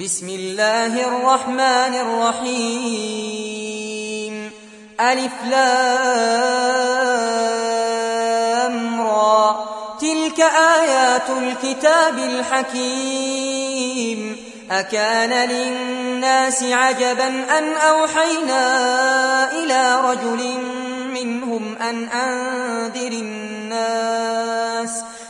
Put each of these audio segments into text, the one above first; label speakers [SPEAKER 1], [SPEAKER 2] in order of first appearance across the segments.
[SPEAKER 1] بسم الله الرحمن الرحيم. ألف لام را. تلك آيات الكتاب الحكيم. أكان للناس عجبا أن أوحينا إلى رجل منهم أن أنذر الناس.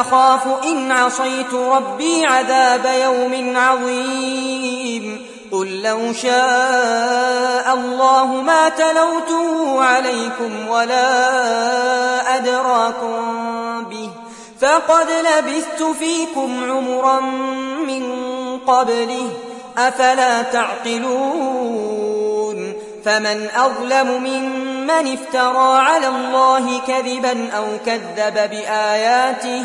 [SPEAKER 1] أخاف إن عصيت ربي عذاب يوم عظيم. قل لو شاء الله ما تلوته عليكم ولا أدراكم به. فقد لبثت فيكم عمرا من قبله. أفلا تعقلون؟ فمن أظلم ممن افترى على الله كذبا أو كذب بآياته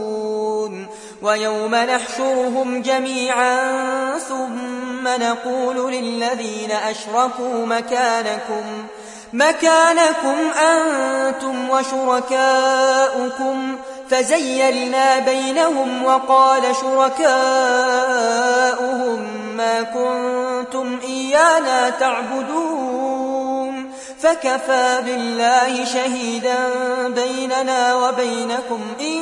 [SPEAKER 1] ويوم نحشرهم جميعا ثم نقول للذين أشركوا مكانكم مكانكم أنتم وشركاؤكم. فزيلنا بينهم وقال شركاؤهم ما كنتم إيانا تعبدون. فكفى بالله شهيدا بيننا وبينكم إن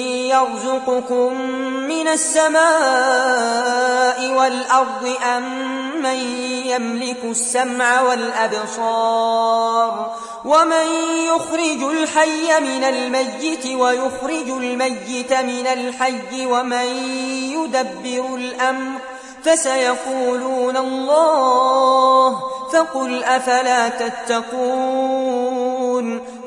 [SPEAKER 1] يرزقكم من السماء والأرض أم من يملك السمع والأبصار ومن يخرج الحي من الميت ويخرج الميت من الحي ومن يدبر الأمر فسيقولون الله فقل أفلا تتقون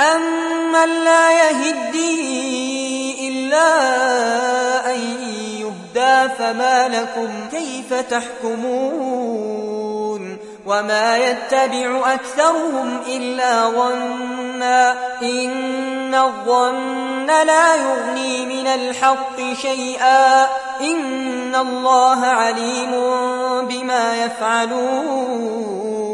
[SPEAKER 1] أمن لا يهدي إلا أن يهدى فما لكم كيف تحكمون وما يتبع أكثرهم إلا ظنا إن الظن لا يغني من الحق شيئا إن الله عليم بما يفعلون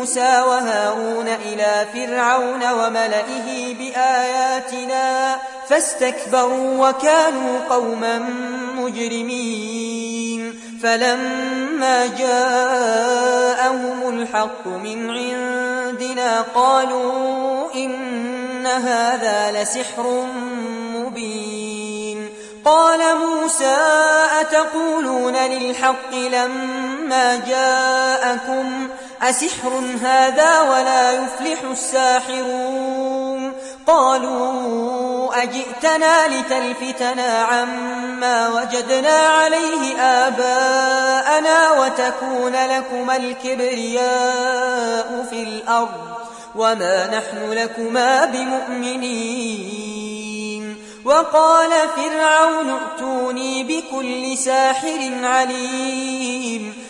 [SPEAKER 1] موسى وهارون إلى فرعون وملئه بآياتنا فاستكبروا وكانوا قوما مجرمين. فلما جاءهم الحق من عندنا قالوا إن هذا لسحر مبين. قال موسى أتقولون للحق لما جاءكم؟ أسحر هذا ولا يفلح الساحرون قالوا أجئتنا لتلفتنا عما وجدنا عليه آباءنا وتكون لكما الكبرياء في الأرض وما نحن لكما بمؤمنين وقال فرعون ائتوني بكل ساحر عليم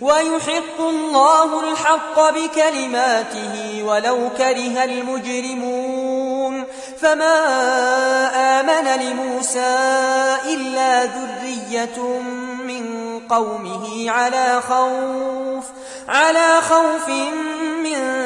[SPEAKER 1] ويحق الله الحق بكلماته ولو كره المجرمون فما آمن لموسى إلا ذرية من قومه على خوف على خوف من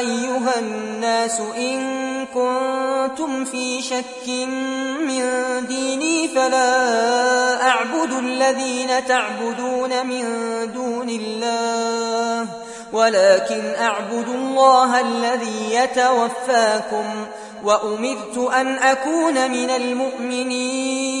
[SPEAKER 1] أيها الناس إن كنتم في شك من ديني فلا أعبد الذين تعبدون من دون الله ولكن أعبد الله الذي يتوفاكم وأمرت أن أكون من المؤمنين.